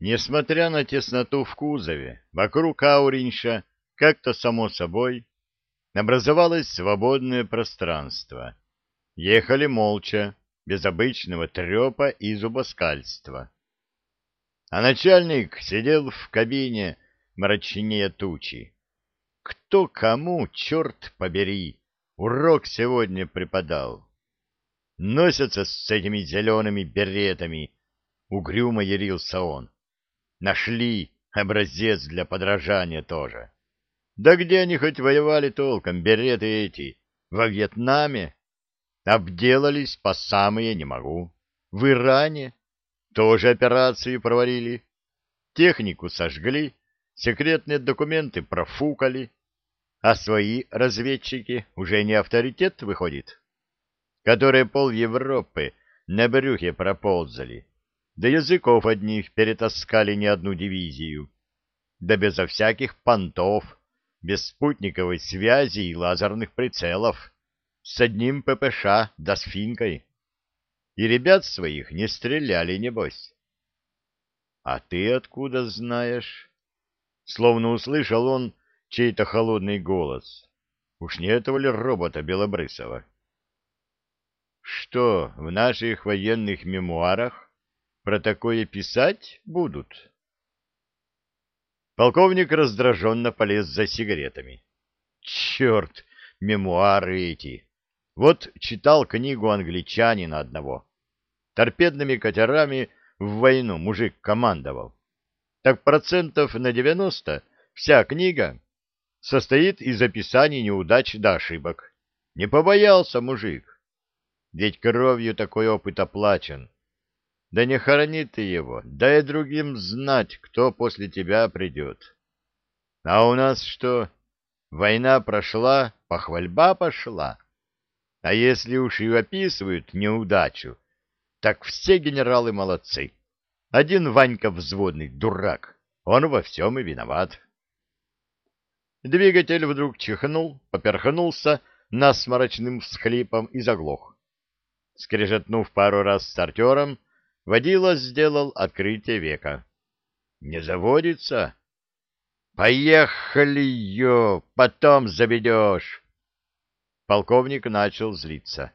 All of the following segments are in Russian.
Несмотря на тесноту в кузове, вокруг Ауринша как-то само собой образовалось свободное пространство. Ехали молча, без обычного трепа и зубоскальства. А начальник сидел в кабине мрачнее тучи. Кто кому, черт побери, урок сегодня преподал? Носятся с этими зелеными беретами, угрюмо ярился он. Нашли образец для подражания тоже. Да где они хоть воевали толком, береты эти? Во Вьетнаме? Обделались по самые не могу. В Иране тоже операции провалили. Технику сожгли, секретные документы профукали. А свои разведчики уже не авторитет выходит, которые пол Европы на брюхе проползали, да языков от них перетаскали не одну дивизию, да безо всяких понтов, без спутниковой связи и лазерных прицелов, с одним ППШ да с финкой. И ребят своих не стреляли, небось. — А ты откуда знаешь? Словно услышал он чей-то холодный голос. Уж не этого ли робота Белобрысова? Что, в наших военных мемуарах про такое писать будут? Полковник раздраженно полез за сигаретами. Черт, мемуары эти! Вот читал книгу англичанина одного. Торпедными катерами в войну мужик командовал. Так процентов на девяносто вся книга состоит из описаний неудач да ошибок. Не побоялся мужик. Ведь кровью такой опыт оплачен. Да не хорони ты его, дай другим знать, кто после тебя придет. А у нас что? Война прошла, похвальба пошла. А если уж и описывают неудачу, так все генералы молодцы. Один Ванька взводный дурак, он во всем и виноват. Двигатель вдруг чихнул, поперхнулся насморочным всхлипом и заглох. Скрежетнув пару раз стартером, водила сделал открытие века. «Не заводится?» «Поехали, ё! Потом заведешь!» Полковник начал злиться.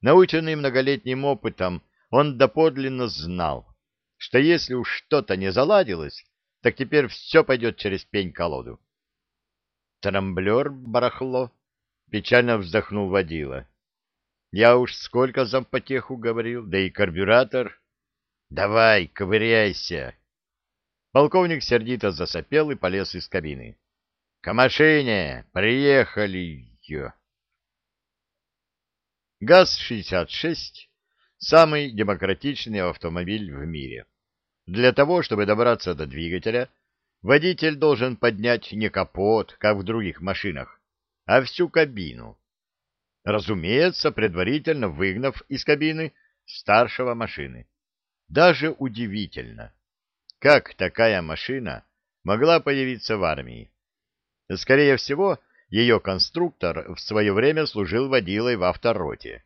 Наученный многолетним опытом, он доподлинно знал, что если уж что-то не заладилось, так теперь все пойдет через пень-колоду. Трамблер барахло, печально вздохнул водила. Я уж сколько зампотеху говорил, да и карбюратор. Давай, ковыряйся. Полковник сердито засопел и полез из кабины. К машине! Приехали! ГАЗ-66 — самый демократичный автомобиль в мире. Для того, чтобы добраться до двигателя, Водитель должен поднять не капот, как в других машинах, а всю кабину. Разумеется, предварительно выгнав из кабины старшего машины. Даже удивительно, как такая машина могла появиться в армии. Скорее всего, ее конструктор в свое время служил водилой в автороте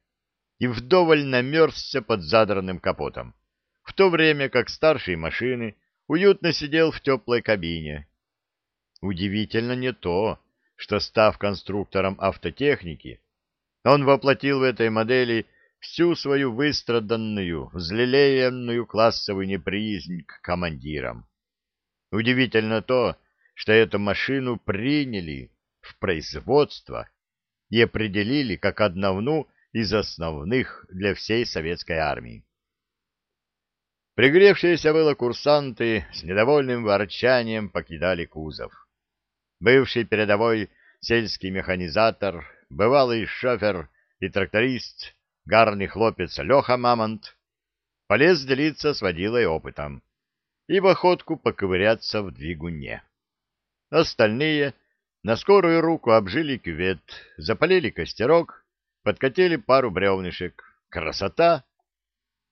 и вдоволь намерзся под задранным капотом, в то время как старшие машины уютно сидел в теплой кабине. Удивительно не то, что, став конструктором автотехники, он воплотил в этой модели всю свою выстраданную, взлелеянную классовую неприязнь к командирам. Удивительно то, что эту машину приняли в производство и определили как одну из основных для всей советской армии. Пригревшиеся было курсанты с недовольным ворчанием покидали кузов. Бывший передовой сельский механизатор, бывалый шофер и тракторист, гарный хлопец Леха Мамонт, полез делиться с водилой опытом и в охотку поковыряться в двигуне. Остальные на скорую руку обжили кювет, запалили костерок, подкатили пару бревнышек. Красота!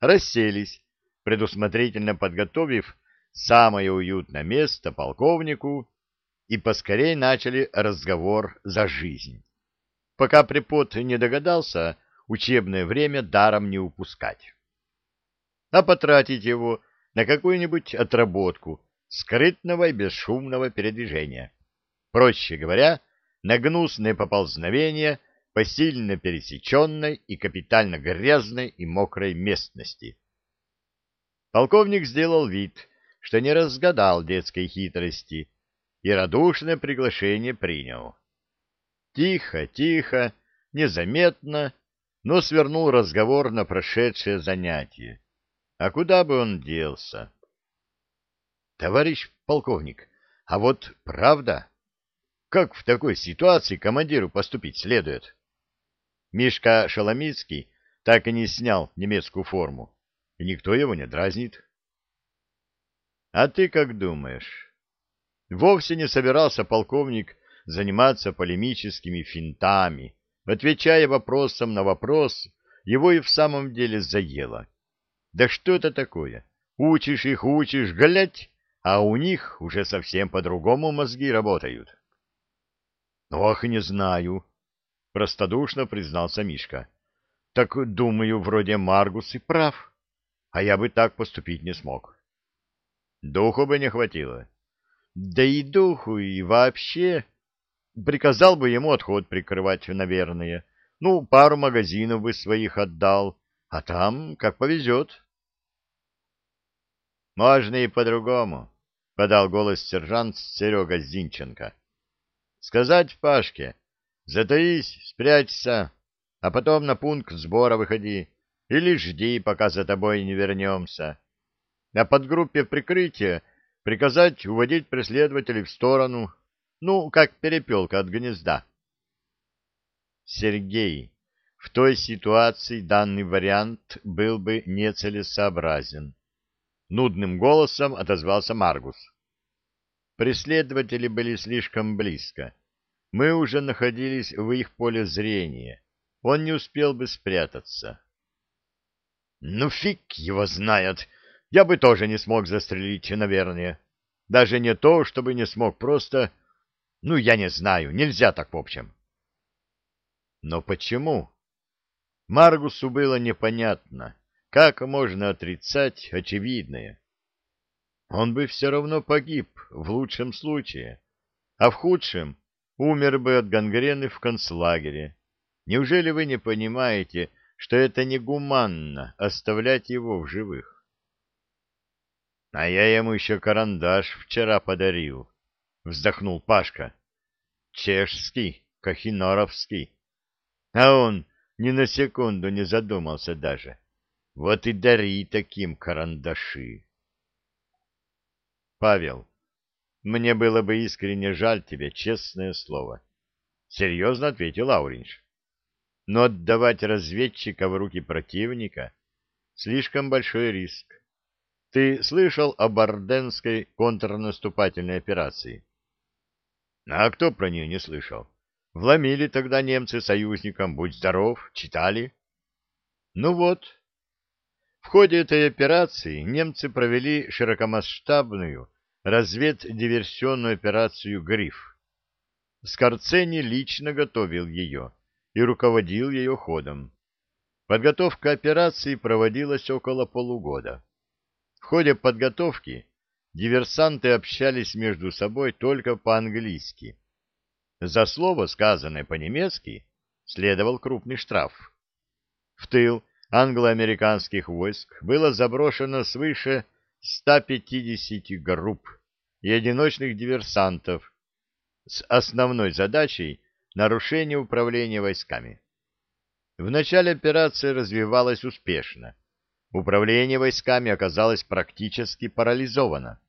Расселись предусмотрительно подготовив самое уютное место полковнику, и поскорей начали разговор за жизнь. Пока препод не догадался учебное время даром не упускать. А потратить его на какую-нибудь отработку скрытного и бесшумного передвижения. Проще говоря, на гнусное поползновение по сильно пересеченной и капитально грязной и мокрой местности. Полковник сделал вид, что не разгадал детской хитрости, и радушное приглашение принял. Тихо, тихо, незаметно, но свернул разговор на прошедшее занятие. А куда бы он делся? — Товарищ полковник, а вот правда? Как в такой ситуации командиру поступить следует? Мишка Шаломицкий так и не снял немецкую форму, и никто его не дразнит. — А ты как думаешь? Вовсе не собирался полковник заниматься полемическими финтами, отвечая вопросом на вопрос, его и в самом деле заело. Да что это такое? Учишь их, учишь, глядь, а у них уже совсем по-другому мозги работают. — Ох, не знаю, — простодушно признался Мишка. — Так, думаю, вроде Маргус и прав, а я бы так поступить не смог. — Духу бы не хватило. — Да и духу, и вообще... Приказал бы ему отход прикрывать, наверное. Ну, пару магазинов бы своих отдал, а там как повезет. — Можно и по-другому, — подал голос сержант Серега Зинченко. — Сказать Пашке, затаись, спрячься, а потом на пункт сбора выходи или жди, пока за тобой не вернемся. А под группе прикрытия приказать уводить преследователей в сторону, ну, как перепелка от гнезда. Сергей, в той ситуации данный вариант был бы нецелесообразен. Нудным голосом отозвался Маргус. Преследователи были слишком близко. Мы уже находились в их поле зрения. Он не успел бы спрятаться. Ну, фиг его знает. Я бы тоже не смог застрелить, наверное. Даже не то, чтобы не смог, просто ну, я не знаю, нельзя так в общем. Но почему? Маргусу было непонятно, как можно отрицать очевидное. Он бы все равно погиб, в лучшем случае, а в худшем умер бы от гангрены в концлагере. Неужели вы не понимаете, что это негуманно оставлять его в живых? А я ему еще карандаш вчера подарил, — вздохнул Пашка. «Чешский, Кахиноровский. А он ни на секунду не задумался даже. Вот и дари таким карандаши». «Павел, мне было бы искренне жаль тебя, честное слово», — серьезно ответил Ауринш. «Но отдавать разведчика в руки противника — слишком большой риск. Ты слышал об Орденской контрнаступательной операции?» А кто про нее не слышал? Вломили тогда немцы союзникам, будь здоров, читали. Ну вот. В ходе этой операции немцы провели широкомасштабную разведдиверсионную операцию «Гриф». Скорцени лично готовил ее и руководил ее ходом. Подготовка операции проводилась около полугода. В ходе подготовки диверсанты общались между собой только по-английски. За слово, сказанное по-немецки, следовал крупный штраф. В тыл англо-американских войск было заброшено свыше 150 групп и одиночных диверсантов с основной задачей нарушения управления войсками. В начале операция развивалась успешно. Управление войсками оказалось практически парализовано.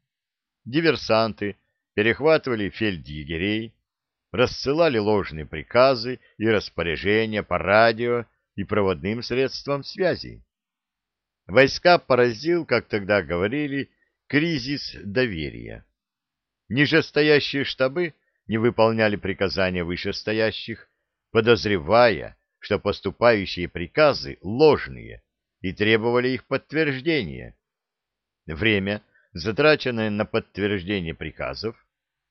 Диверсанты перехватывали фельдъегерей, рассылали ложные приказы и распоряжения по радио и проводным средствам связи. Войска поразил, как тогда говорили, кризис доверия. Нижестоящие штабы не выполняли приказания вышестоящих, подозревая, что поступающие приказы ложные и требовали их подтверждения. Время, затраченное на подтверждение приказов,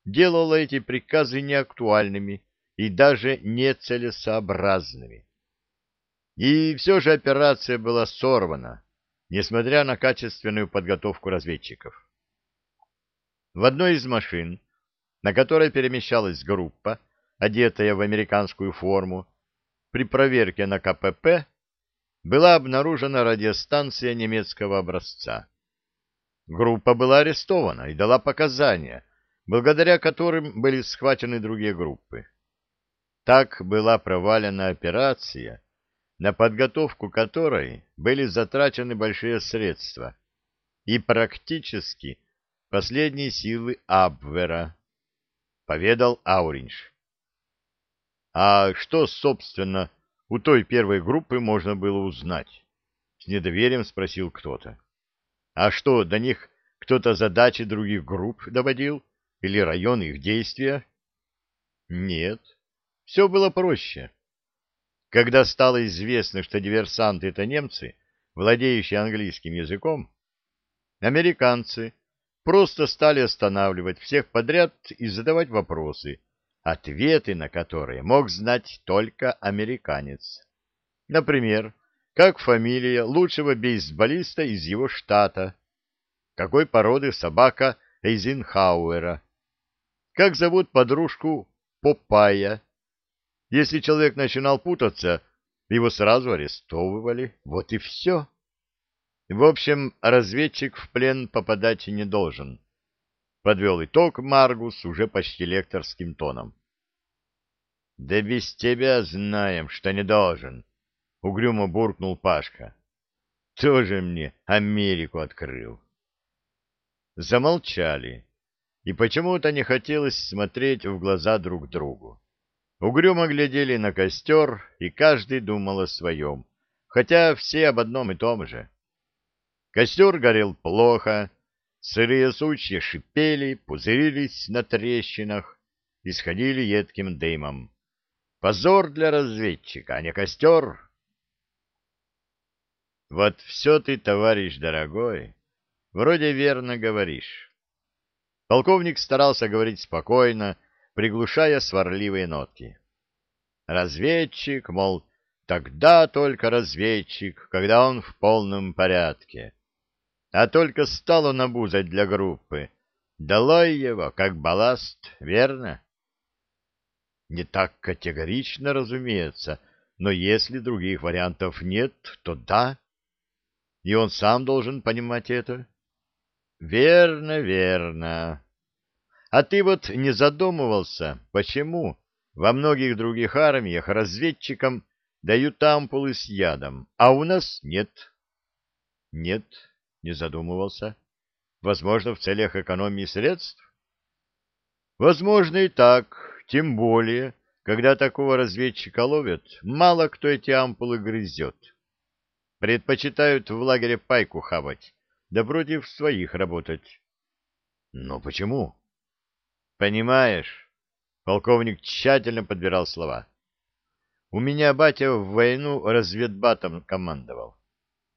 делало эти приказы неактуальными и даже нецелесообразными. И все же операция была сорвана. несмотря на качественную подготовку разведчиков. В одной из машин, на которой перемещалась группа, одетая в американскую форму, при проверке на КПП была обнаружена радиостанция немецкого образца. Группа была арестована и дала показания, благодаря которым были схвачены другие группы. Так была провалена операция, на подготовку которой были затрачены большие средства и практически последние силы Абвера, поведал Ауринш. А что, собственно, у той первой группы можно было узнать? С недоверием спросил кто-то. А что, до них кто-то задачи других групп доводил? Или район их действия? Нет, все было проще. Когда стало известно, что диверсанты — это немцы, владеющие английским языком, американцы просто стали останавливать всех подряд и задавать вопросы, ответы на которые мог знать только американец. Например, как фамилия лучшего бейсболиста из его штата, какой породы собака Эйзенхауэра, как зовут подружку Попая. Если человек начинал путаться, его сразу арестовывали. Вот и все. В общем, разведчик в плен попадать не должен. Подвел итог Маргус уже почти лекторским тоном. — Да без тебя знаем, что не должен, — угрюмо буркнул Пашка. — Тоже мне Америку открыл. Замолчали, и почему-то не хотелось смотреть в глаза друг другу. Угрюмо глядели на костер, и каждый думал о своем, хотя все об одном и том же. Костер горел плохо, Сырые сучья шипели, пузырились на трещинах, исходили едким дымом. Позор для разведчика, а не костер. Вот все ты, товарищ дорогой, вроде верно говоришь. Полковник старался говорить спокойно, приглушая сварливые нотки. Разведчик, мол, тогда только разведчик, когда он в полном порядке а только стал он для группы. Долой его, как балласт, верно? Не так категорично, разумеется, но если других вариантов нет, то да. И он сам должен понимать это. Верно, верно. А ты вот не задумывался, почему во многих других армиях разведчикам дают ампулы с ядом, а у нас нет? Нет, не задумывался. Возможно, в целях экономии средств? Возможно и так, тем более, когда такого разведчика ловят, мало кто эти ампулы грызет. Предпочитают в лагере пайку хавать, да против своих работать. Но почему? Понимаешь, полковник тщательно подбирал слова. У меня батя в войну разведбатом командовал.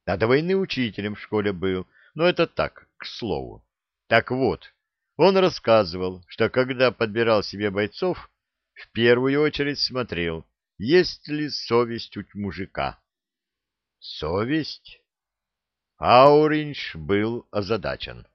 А до войны учителем в школе был, но это так, к слову. Так вот, он рассказывал, что когда подбирал себе бойцов, в первую очередь смотрел, есть ли совесть у мужика. Совесть? Ауринч был озадачен.